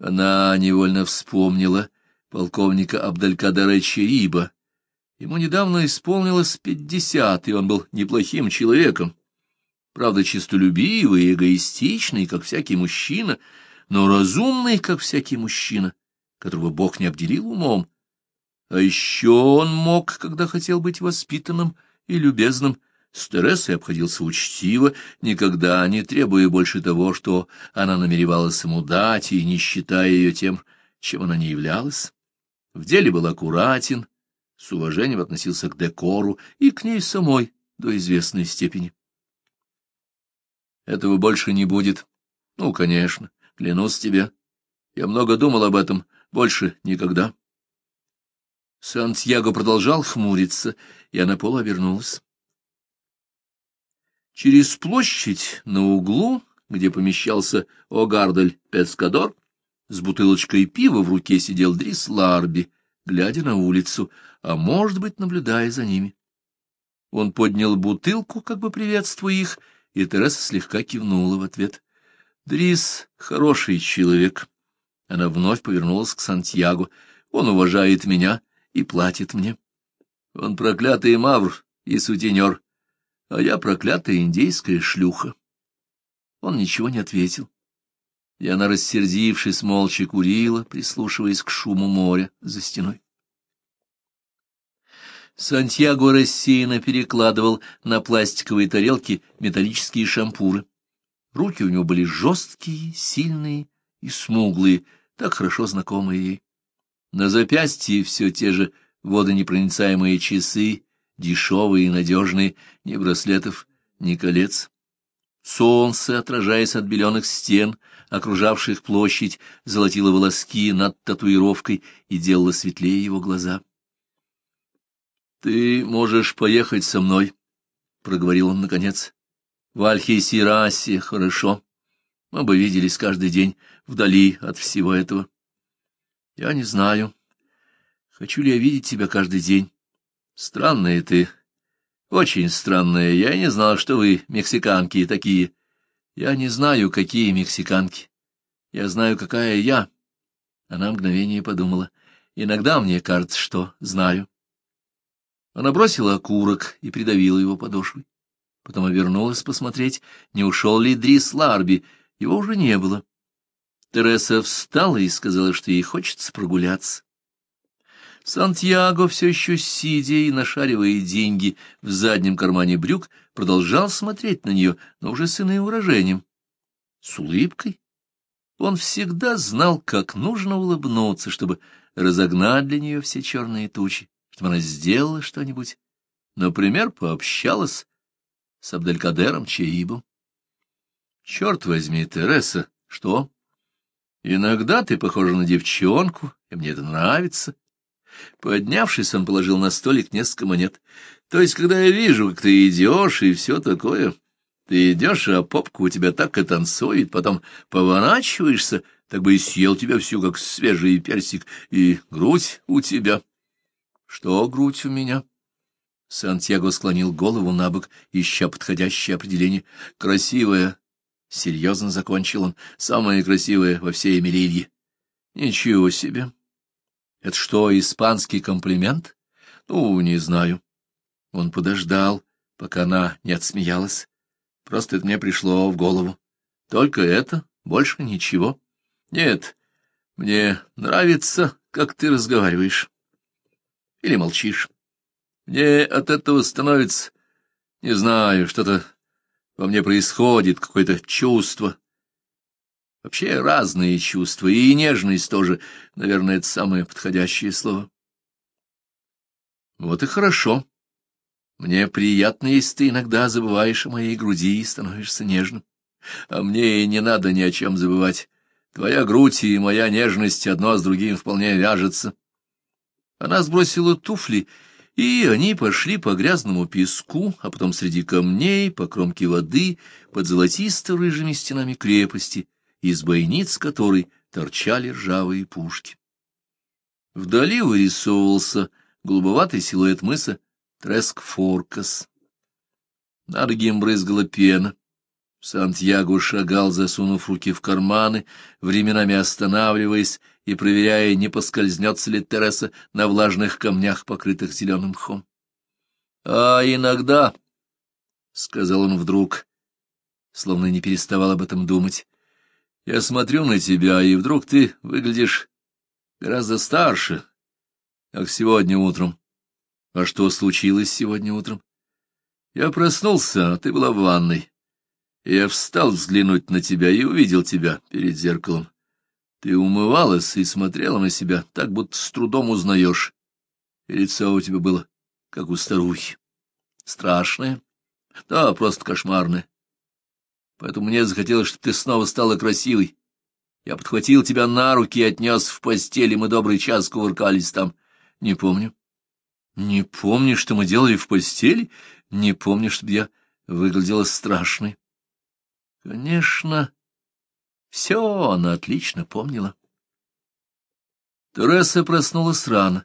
Она невольно вспомнила полковника Абдалькадара Чаиба. Ему недавно исполнилось пятьдесят, и он был неплохим человеком. Правда, честолюбивый и эгоистичный, как всякий мужчина, но разумный, как всякий мужчина, которого Бог не обделил умом. А еще он мог, когда хотел быть воспитанным и любезным, с Тересой обходился учтиво, никогда не требуя больше того, что она намеревалась ему дать, и не считая ее тем, чем она не являлась. В деле был аккуратен, с уважением относился к декору и к ней самой до известной степени. Этого больше не будет. Ну, конечно, клянусь тебе. Я много думал об этом, больше никогда. Сантьяго продолжал хмуриться, и она полуобернулась. Через площадь на углу, где помещался Огардель Пескадор, с бутылочкой пива в руке сидел Дрис Ларби, глядя на улицу, а, может быть, наблюдая за ними. Он поднял бутылку, как бы приветствуя их, и Тереса слегка кивнула в ответ. Дрис — хороший человек. Она вновь повернулась к Сантьяго. Он уважает меня и платит мне. Он проклятый мавр и сутенер, а я проклятая индейская шлюха. Он ничего не ответил. И она, рассердившись, молча курила, прислушиваясь к шуму моря за стеной. Сантьяго рассеянно перекладывал на пластиковые тарелки металлические шампуры. Руки у него были жесткие, сильные и смуглые, так хорошо знакомые ей. На запястье все те же водонепроницаемые часы, дешевые и надежные, ни браслетов, ни колец. Солнце, отражаясь от беленых стен, окружавших площадь, золотило волоски над татуировкой и делало светлее его глаза. — Ты можешь поехать со мной, — проговорил он наконец. — В Альхейсирасе хорошо. Мы бы виделись каждый день вдали от всего этого. Я не знаю, хочу ли я видеть тебя каждый день. Странная ты, очень странная. Я не знал, что вы, мексиканки, такие. Я не знаю, какие мексиканки. Я знаю, какая я. Она мгновение подумала. Иногда мне кажется, что знаю. Она бросила окурок и придавила его подошвой. Потом обернулась посмотреть, не ушел ли Дрис Ларби. Его уже не было. Тереса встала и сказала, что ей хочется прогуляться. Сантьяго, все еще сидя и нашаривая деньги в заднем кармане брюк, продолжал смотреть на нее, но уже с иным выражением. С улыбкой. Он всегда знал, как нужно улыбнуться, чтобы разогнать для нее все черные тучи, чтобы она сделала что-нибудь. Например, пообщалась с Абделькадером Чаибом. Черт возьми, Тереса, что? Иногда ты похожа на девчонку, и мне это нравится. Поднявшись, он положил на столик несколько монет. То есть, когда я вижу, как ты идешь и все такое, ты идешь, а попка у тебя так и танцует, потом поворачиваешься, так бы и съел тебя всю, как свежий персик, и грудь у тебя. Что грудь у меня? Сантьяго склонил голову на бок, ища подходящее определение. Красивая, — серьезно закончил он, — самое красивое во всей Эмилилье. — Ничего себе! — Это что, испанский комплимент? — Ну, не знаю. Он подождал, пока она не отсмеялась. Просто это мне пришло в голову. Только это, больше ничего. Нет, мне нравится, как ты разговариваешь. Или молчишь. Мне от этого становится, не знаю, что-то во мне происходит какое-то чувство. Вообще разные чувства, и нежность тоже, наверное, это самое подходящее слово. Вот и хорошо. Мне приятно, если ты иногда забываешь о моей груди и становишься нежным. А мне и не надо ни о чем забывать. Твоя грудь и моя нежность одно с другим вполне вяжется. Она сбросила туфли и они пошли по грязному песку, а потом среди камней, по кромке воды, под золотисто-рыжими стенами крепости, из бойниц которой торчали ржавые пушки. Вдали вырисовывался голубоватый силуэт мыса Треск-Форкас. Над им брызгала пена. Сантьяго шагал, засунув руки в карманы, временами останавливаясь и проверяя, не поскользнется ли Тереса на влажных камнях, покрытых зеленым мхом. — А иногда, — сказал он вдруг, словно не переставал об этом думать, — я смотрю на тебя, и вдруг ты выглядишь гораздо старше, как сегодня утром. А что случилось сегодня утром? Я проснулся, а ты была в ванной. Я встал взглянуть на тебя и увидел тебя перед зеркалом. Ты умывалась и смотрела на себя, так будто с трудом узнаешь. И лицо у тебя было, как у старухи. Страшное? Да, просто кошмарное. Поэтому мне захотелось, чтобы ты снова стала красивой. Я подхватил тебя на руки и отнес в постель, и мы добрый час кувыркались там. Не помню. Не помню, что мы делали в постели? Не помню, чтобы я выглядела страшной. Конечно, все она отлично помнила. Тереса проснулась рано,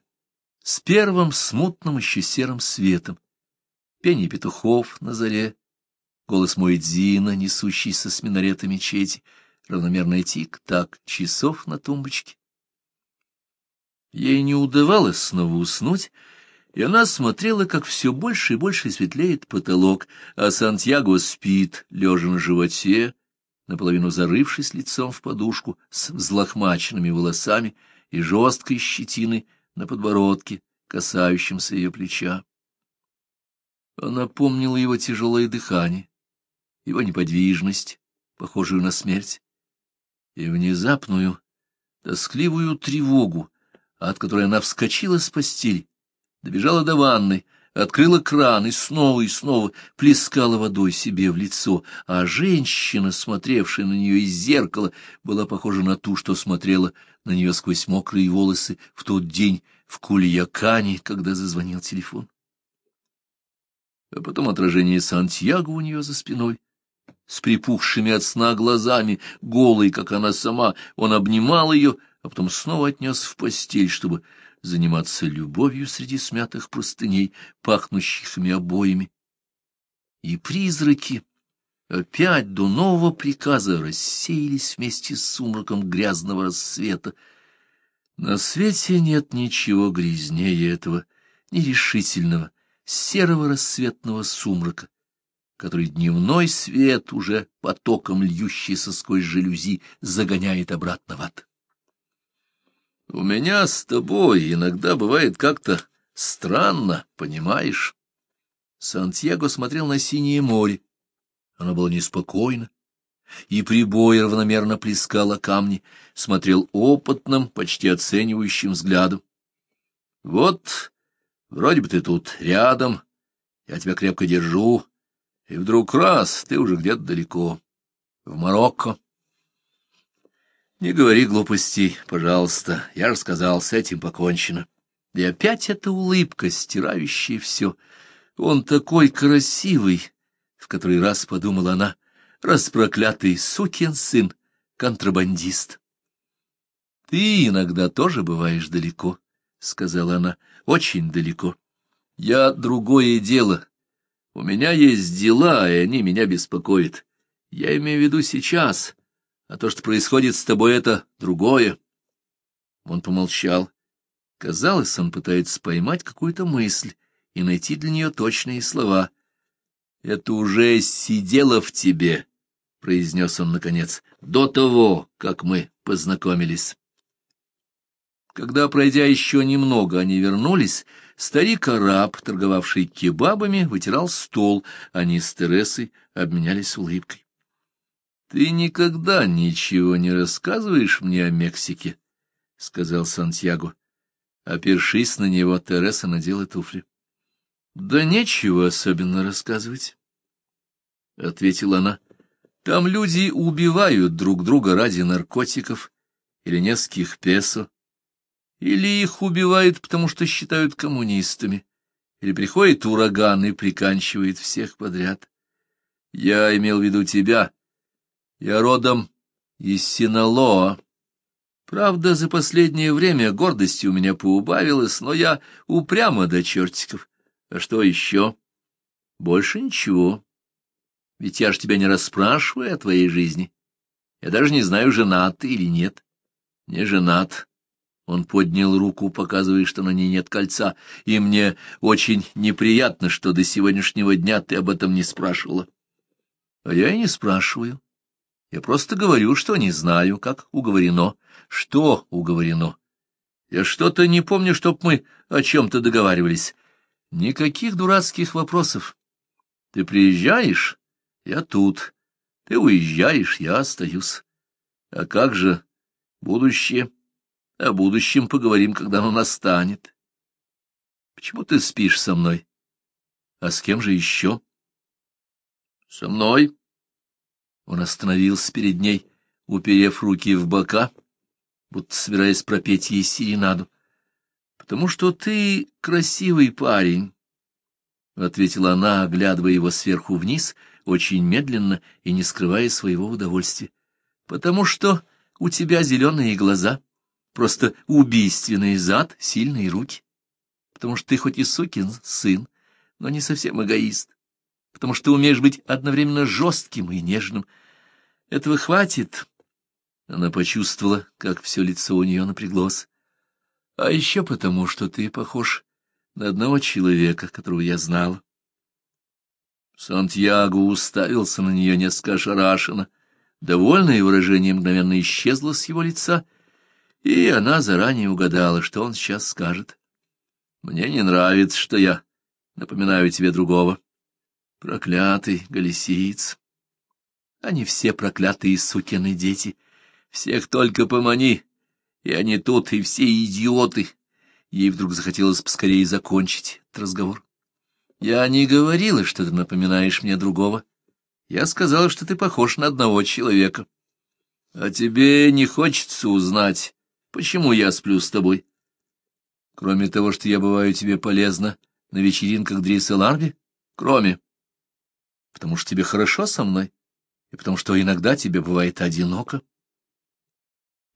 с первым смутным еще серым светом. Пение петухов на заре, голос Муэдзина, несущийся с минарета мечети, равномерный тик-так часов на тумбочке. Ей не удавалось снова уснуть, и она смотрела, как все больше и больше светлеет потолок, а Сантьяго спит, лежа на животе, наполовину зарывшись лицом в подушку, с взлохмаченными волосами и жесткой щетиной на подбородке, касающимся ее плеча. Она помнила его тяжелое дыхание, его неподвижность, похожую на смерть, и внезапную, тоскливую тревогу, от которой она вскочила с постели, добежала до ванной, открыла кран и снова и снова плескала водой себе в лицо, а женщина, смотревшая на нее из зеркала, была похожа на ту, что смотрела на нее сквозь мокрые волосы в тот день в Кульякане, когда зазвонил телефон. А потом отражение Сантьяго у нее за спиной, с припухшими от сна глазами, голой, как она сама, он обнимал ее, а потом снова отнес в постель, чтобы заниматься любовью среди смятых простыней, пахнущих ими обоями. И призраки опять до нового приказа рассеялись вместе с сумраком грязного рассвета. На свете нет ничего грязнее этого нерешительного, серого рассветного сумрака, который дневной свет, уже потоком льющийся сквозь жалюзи, загоняет обратно в ад. У меня с тобой иногда бывает как-то странно, понимаешь? Сантьяго смотрел на синее море. Оно было неспокойно, и прибой равномерно плескало камни, смотрел опытным, почти оценивающим взглядом. Вот, вроде бы ты тут рядом, я тебя крепко держу, и вдруг раз, ты уже где-то далеко, в Марокко. Не говори глупостей, пожалуйста. Я же сказал, с этим покончено. И опять эта улыбка, стирающая все. Он такой красивый, в который раз подумала она, распроклятый сукин сын, контрабандист. Ты иногда тоже бываешь далеко, — сказала она, — очень далеко. Я другое дело. У меня есть дела, и они меня беспокоят. Я имею в виду сейчас, а то, что происходит с тобой, это другое. Он помолчал. Казалось, он пытается поймать какую-то мысль и найти для нее точные слова. «Это уже сидело в тебе», — произнес он наконец, — «до того, как мы познакомились». Когда, пройдя еще немного, они вернулись, старик-араб, торговавший кебабами, вытирал стол, они с Тересой обменялись улыбкой. — Ты никогда ничего не рассказываешь мне о Мексике, — сказал Сантьяго. Опершись на него, Тереса надела туфли. — Да нечего особенно рассказывать, — ответила она. — Там люди убивают друг друга ради наркотиков или нескольких песо, или их убивают, потому что считают коммунистами, или приходит ураган и приканчивает всех подряд. Я имел в виду тебя, я родом из Синалоа. Правда, за последнее время гордости у меня поубавилось, но я упрямо до чертиков. А что еще? Больше ничего. Ведь я ж тебя не расспрашиваю о твоей жизни. Я даже не знаю, женат ты или нет. Не женат. Он поднял руку, показывая, что на ней нет кольца, и мне очень неприятно, что до сегодняшнего дня ты об этом не спрашивала. А я и не спрашиваю. Я просто говорю, что не знаю, как уговорено. Что уговорено? Я что-то не помню, чтоб мы о чем-то договаривались. Никаких дурацких вопросов. Ты приезжаешь, я тут. Ты уезжаешь, я остаюсь. А как же будущее? О будущем поговорим, когда оно настанет. Почему ты спишь со мной? А с кем же еще? Со мной. Он остановился перед ней, уперев руки в бока, будто собираясь пропеть ей серенаду. — Потому что ты красивый парень, — ответила она, оглядывая его сверху вниз, очень медленно и не скрывая своего удовольствия. — Потому что у тебя зеленые глаза, просто убийственный зад, сильные руки. Потому что ты хоть и сукин сын, но не совсем эгоист потому что ты умеешь быть одновременно жестким и нежным. Этого хватит. Она почувствовала, как все лицо у нее напряглось. А еще потому, что ты похож на одного человека, которого я знала. Сантьяго уставился на нее несколько ошарашенно. Довольное выражение мгновенно исчезло с его лица, и она заранее угадала, что он сейчас скажет. «Мне не нравится, что я напоминаю тебе другого». Проклятый галисиец! Они все проклятые сукины дети. Всех только помани. И они тут, и все идиоты. Ей вдруг захотелось поскорее закончить этот разговор. Я не говорила, что ты напоминаешь мне другого. Я сказала, что ты похож на одного человека. А тебе не хочется узнать, почему я сплю с тобой? Кроме того, что я бываю тебе полезна на вечеринках Дриса Ларби? Кроме потому что тебе хорошо со мной, и потому что иногда тебе бывает одиноко.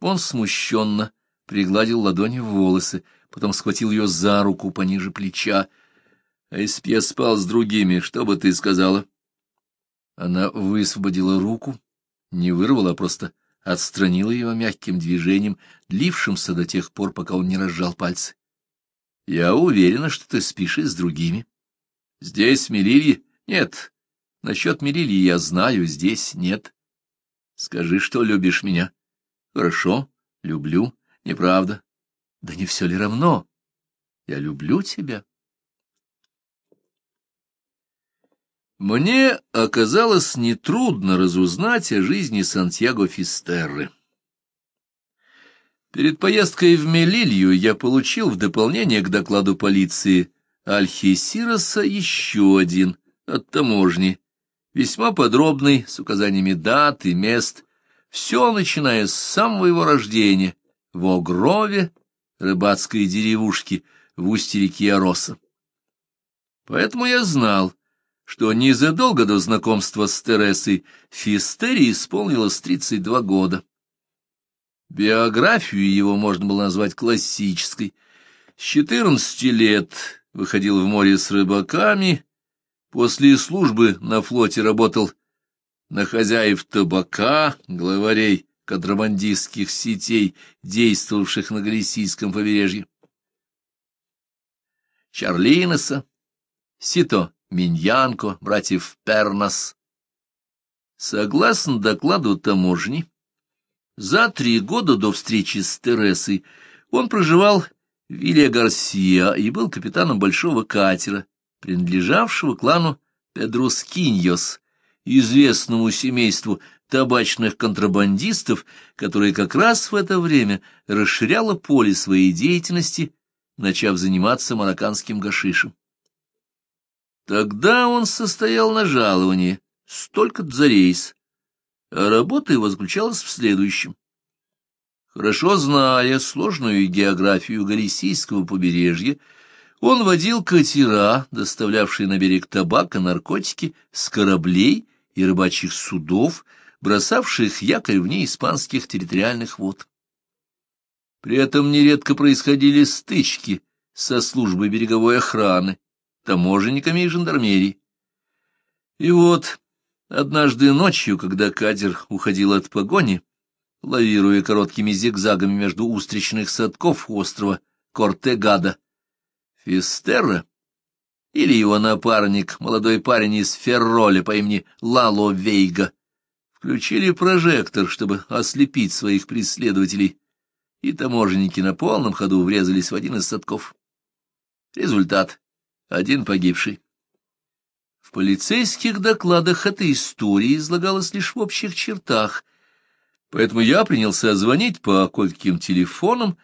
Он смущенно пригладил ладонью волосы, потом схватил ее за руку пониже плеча. — А если б я спал с другими, что бы ты сказала? Она высвободила руку, не вырвала, а просто отстранила его мягким движением, длившимся до тех пор, пока он не разжал пальцы. — Я уверена, что ты спишь и с другими. — Здесь, в Мерилье? Нет, Насчет Мерилии я знаю, здесь нет. Скажи, что любишь меня. Хорошо, люблю, неправда. Да не все ли равно? Я люблю тебя. Мне оказалось нетрудно разузнать о жизни Сантьяго Фистерры. Перед поездкой в Мелилью я получил в дополнение к докладу полиции Альхисироса еще один от таможни, весьма подробный, с указаниями дат и мест, все начиная с самого его рождения в Огрове, рыбацкой деревушке в устье реки Ороса. Поэтому я знал, что незадолго до знакомства с Тересой Фистери исполнилось 32 года. Биографию его можно было назвать классической. С 14 лет выходил в море с рыбаками, После службы на флоте работал на хозяев табака, главарей контрабандистских сетей, действовавших на Галисийском побережье. Чарлинеса, Сито Миньянко, братьев Пернас. Согласно докладу таможни, за три года до встречи с Тересой он проживал в Вилья Гарсия и был капитаном большого катера, принадлежавшего клану Педрускиньос, известному семейству табачных контрабандистов, которое как раз в это время расширяло поле своей деятельности, начав заниматься марокканским гашишем. Тогда он состоял на жаловании, столько-то за рейс, а работа его заключалась в следующем. Хорошо зная сложную географию Галисийского побережья, он водил катера, доставлявшие на берег табак и наркотики, с кораблей и рыбачьих судов, бросавших якорь вне испанских территориальных вод. При этом нередко происходили стычки со службой береговой охраны, таможенниками и жандармерией. И вот Однажды ночью, когда катер уходил от погони, лавируя короткими зигзагами между устричных садков острова Кортегада, Фистерра или его напарник, молодой парень из Ферроля по имени Лало Вейга, включили прожектор, чтобы ослепить своих преследователей, и таможенники на полном ходу врезались в один из садков. Результат — один погибший. В полицейских докладах эта история излагалась лишь в общих чертах, поэтому я принялся звонить по кое-каким телефонам,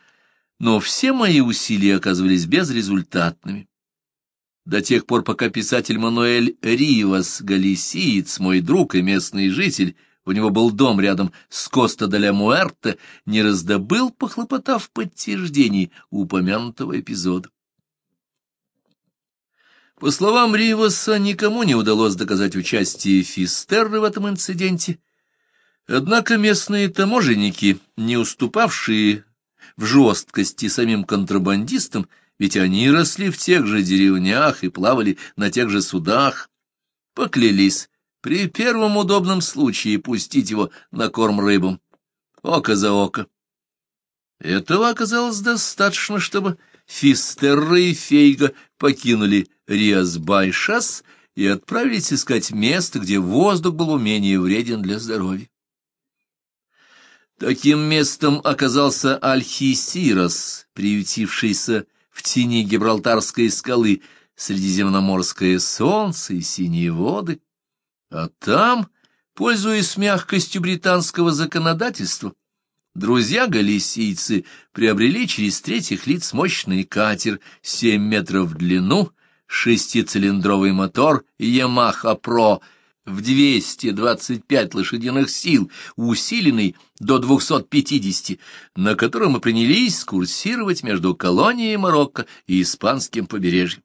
но все мои усилия оказывались безрезультатными. До тех пор, пока писатель Мануэль Ривас, галисиец, мой друг и местный житель, у него был дом рядом с Коста де Муэрте, не раздобыл, похлопотав подтверждений упомянутого эпизода. По словам Риваса, никому не удалось доказать участие Фистерры в этом инциденте, однако местные таможенники, не уступавшие в жесткости самим контрабандистам, ведь они росли в тех же деревнях и плавали на тех же судах, поклялись при первом удобном случае пустить его на корм рыбам. Око за око. Этого оказалось достаточно, чтобы Фистерра и Фейга покинули Риасбайшас и отправились искать место, где воздух был менее вреден для здоровья. Таким местом оказался Альхисирос, приютившийся в тени Гибралтарской скалы, средиземноморское солнце и синие воды, а там, пользуясь мягкостью британского законодательства, друзья-галисийцы приобрели через третьих лиц мощный катер, семь метров в длину, шестицилиндровый мотор Yamaha Pro в 225 лошадиных сил, усиленный до 250, на котором мы принялись курсировать между колонией Марокко и испанским побережьем.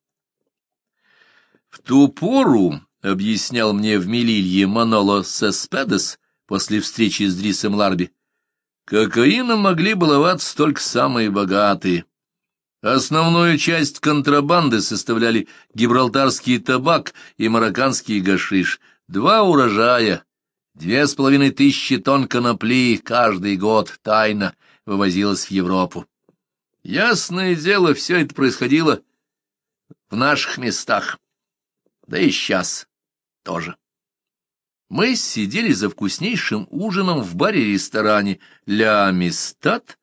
В ту пору, объяснял мне в Мелилье Маноло Сеспедес после встречи с Дрисом Ларби, кокаином могли баловаться только самые богатые. Основную часть контрабанды составляли гибралтарский табак и марокканский гашиш, два урожая, две с половиной тысячи тонн конопли каждый год тайно вывозилось в Европу. Ясное дело, все это происходило в наших местах, да и сейчас тоже. Мы сидели за вкуснейшим ужином в баре-ресторане «Ля Амистад»,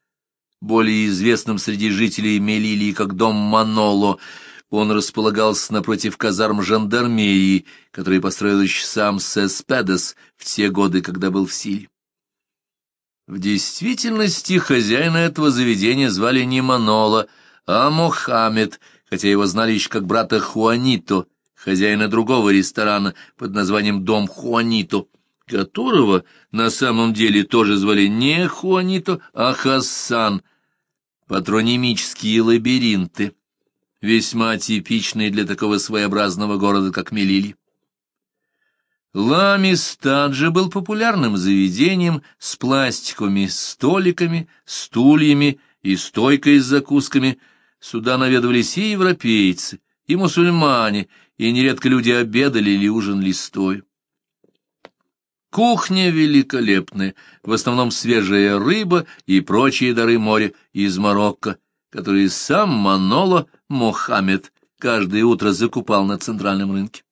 более известным среди жителей Мелилии как дом Маноло. Он располагался напротив казарм жандармерии, который построил еще сам Сеспедес в те годы, когда был в силе. В действительности хозяина этого заведения звали не Маноло, а Мохаммед, хотя его знали еще как брата Хуанито, хозяина другого ресторана под названием «Дом Хуанито», которого на самом деле тоже звали не Хуанито, а Хассан, патронимические лабиринты, весьма типичные для такого своеобразного города, как Мелили. Ламистад же был популярным заведением с пластиковыми столиками, стульями и стойкой с закусками. Сюда наведывались и европейцы, и мусульмане, и нередко люди обедали или ужинали стоя. Кухня великолепная, в основном свежая рыба и прочие дары моря из Марокко, которые сам Маноло Мохаммед каждое утро закупал на центральном рынке.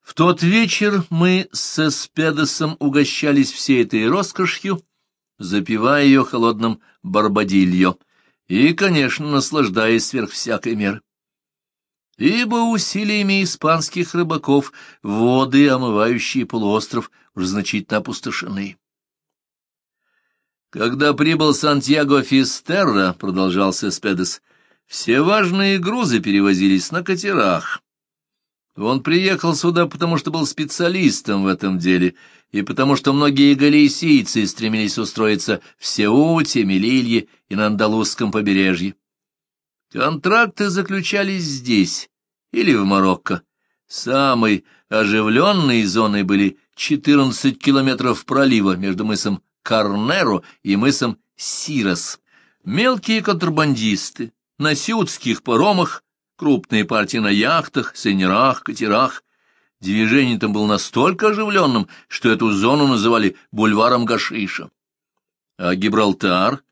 В тот вечер мы с Эспедосом угощались всей этой роскошью, запивая ее холодным барбадильо и, конечно, наслаждаясь сверх всякой меры ибо усилиями испанских рыбаков воды, омывающие полуостров, уже значительно опустошены. Когда прибыл Сантьяго Фистерра, — продолжался Спедес, — все важные грузы перевозились на катерах. Он приехал сюда, потому что был специалистом в этом деле, и потому что многие галисийцы стремились устроиться в Сеуте, Мелилье и на Андалузском побережье. Контракты заключались здесь или в Марокко. Самой оживленной зоной были 14 километров пролива между мысом Карнеро и мысом Сирос. Мелкие контрабандисты на сиутских паромах, крупные партии на яхтах, сейнерах, катерах. Движение там было настолько оживленным, что эту зону называли бульваром Гашиша. А Гибралтар?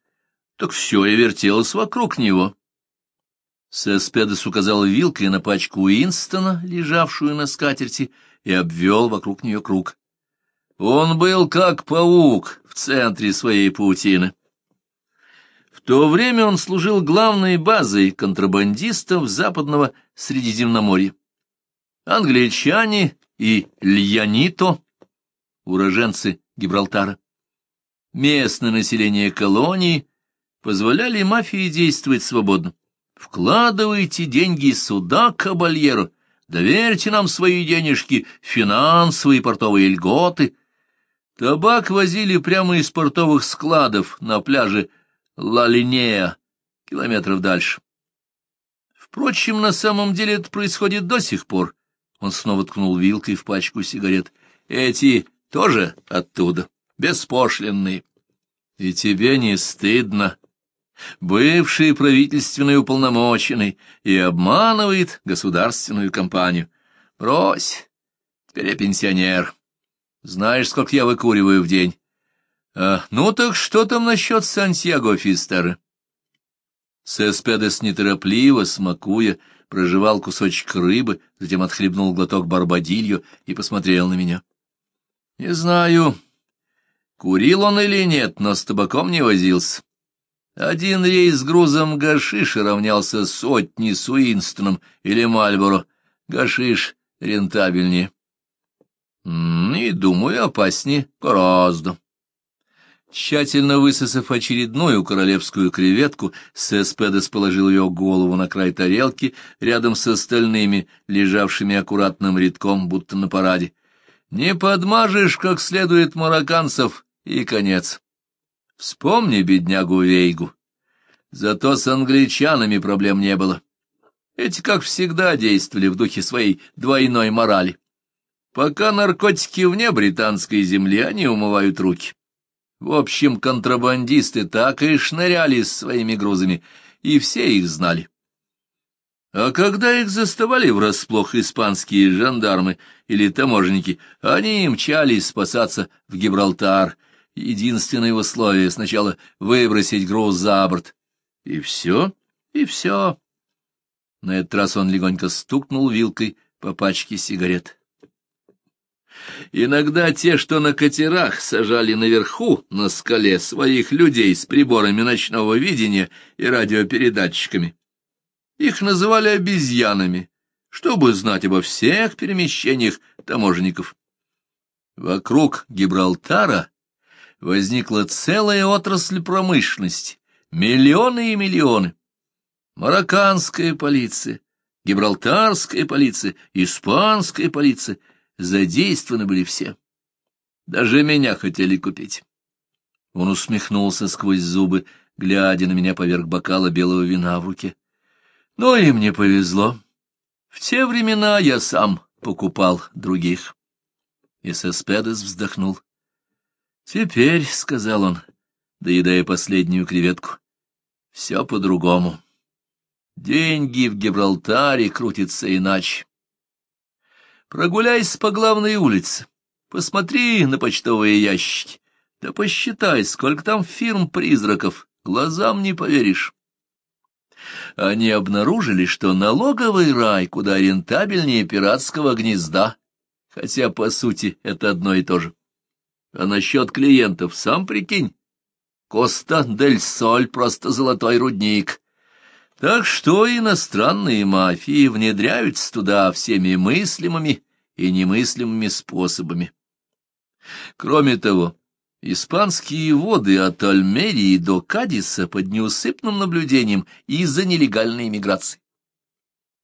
Так все и вертелось вокруг него. Сеспедес указал вилкой на пачку Уинстона, лежавшую на скатерти, и обвел вокруг нее круг. Он был как паук в центре своей паутины. В то время он служил главной базой контрабандистов западного Средиземноморья. Англичане и Льянито, уроженцы Гибралтара. Местное население колонии позволяли мафии действовать свободно. Вкладывайте деньги сюда, кабальеру, доверьте нам свои денежки, финансовые портовые льготы — Табак возили прямо из портовых складов на пляже Ла-Линея, километров дальше. Впрочем, на самом деле это происходит до сих пор. Он снова ткнул вилкой в пачку сигарет. Эти тоже оттуда, беспошлинные. И тебе не стыдно? Бывший правительственный уполномоченный и обманывает государственную компанию. Брось, теперь я пенсионер. Знаешь, сколько я выкуриваю в день? А, ну так что там насчет Сантьяго Фистера? Сеспедес неторопливо, смакуя, прожевал кусочек рыбы, затем отхлебнул глоток барбадилью и посмотрел на меня. — Не знаю, курил он или нет, но с табаком не возился. Один рейс с грузом гашиша равнялся сотни с Уинстоном или Мальборо. Гашиш рентабельнее. И, думаю, опаснее гораздо. Тщательно высосав очередную королевскую креветку, Сеспедес положил ее голову на край тарелки рядом с остальными, лежавшими аккуратным рядком, будто на параде. Не подмажешь как следует марокканцев, и конец. Вспомни беднягу Вейгу. Зато с англичанами проблем не было. Эти, как всегда, действовали в духе своей двойной морали. Пока наркотики вне британской земли, они умывают руки. В общем, контрабандисты так и шныряли с своими грузами, и все их знали. А когда их заставали врасплох испанские жандармы или таможенники, они мчались спасаться в Гибралтар. Единственное условие — сначала выбросить груз за борт. И все, и все. На этот раз он легонько стукнул вилкой по пачке сигарет. Иногда те, что на катерах, сажали наверху, на скале, своих людей с приборами ночного видения и радиопередатчиками. Их называли обезьянами, чтобы знать обо всех перемещениях таможенников. Вокруг Гибралтара возникла целая отрасль промышленности, миллионы и миллионы. Марокканская полиция, гибралтарская полиция, испанская полиция — задействованы были все. Даже меня хотели купить. Он усмехнулся сквозь зубы, глядя на меня поверх бокала белого вина в руке. Но и мне повезло. В те времена я сам покупал других. И Сеспедес вздохнул. «Теперь», — сказал он, доедая последнюю креветку, — «все по-другому. Деньги в Гибралтаре крутятся иначе. Прогуляйся по главной улице, посмотри на почтовые ящики, да посчитай, сколько там фирм-призраков, глазам не поверишь. Они обнаружили, что налоговый рай куда рентабельнее пиратского гнезда, хотя, по сути, это одно и то же. А насчет клиентов, сам прикинь, Коста-дель-Соль просто золотой рудник — так что иностранные мафии внедряются туда всеми мыслимыми и немыслимыми способами. Кроме того, испанские воды от Альмерии до Кадиса под неусыпным наблюдением из-за нелегальной иммиграции.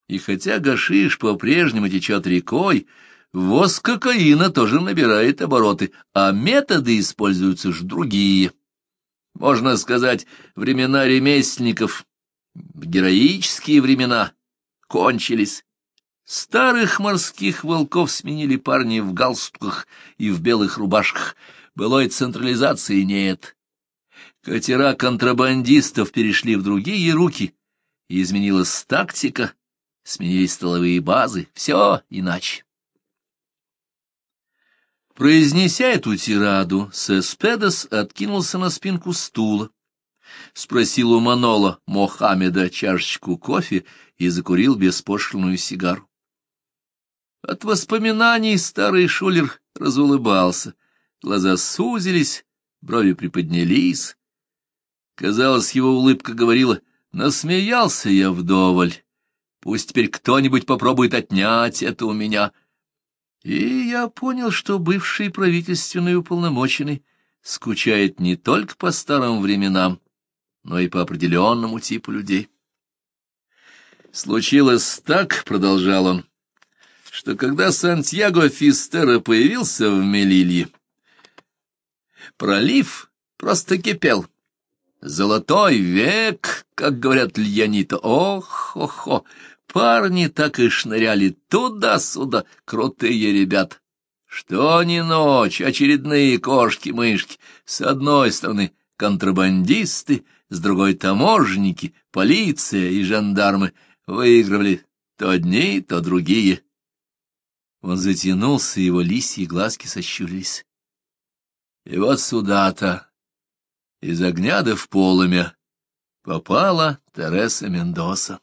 И хотя гашиш по-прежнему течет рекой, воз кокаина тоже набирает обороты, а методы используются ж другие. Можно сказать, времена ремесленников Героические времена кончились. Старых морских волков сменили парни в галстуках и в белых рубашках. Былой централизации нет. Катера контрабандистов перешли в другие руки, и изменилась тактика, сменились столовые базы, все иначе. Произнеся эту тираду, Сеспедос откинулся на спинку стула, спросил у Манола Мохаммеда чашечку кофе и закурил беспошлинную сигару. От воспоминаний старый шулер разулыбался, глаза сузились, брови приподнялись. Казалось, его улыбка говорила, «Насмеялся я вдоволь, пусть теперь кто-нибудь попробует отнять это у меня». И я понял, что бывший правительственный уполномоченный скучает не только по старым временам, но и по определенному типу людей. Случилось так, — продолжал он, — что когда Сантьяго Фистера появился в Мелилье, пролив просто кипел. Золотой век, как говорят льянита, ох-хо-хо, парни так и шныряли туда-сюда, крутые ребят. Что ни ночь, очередные кошки-мышки, с одной стороны контрабандисты, с другой таможенники, полиция и жандармы выигрывали то одни, то другие. Он затянулся, его лисьи глазки сощурились. И вот сюда-то, из огня да в полымя, попала Тереса Мендоса.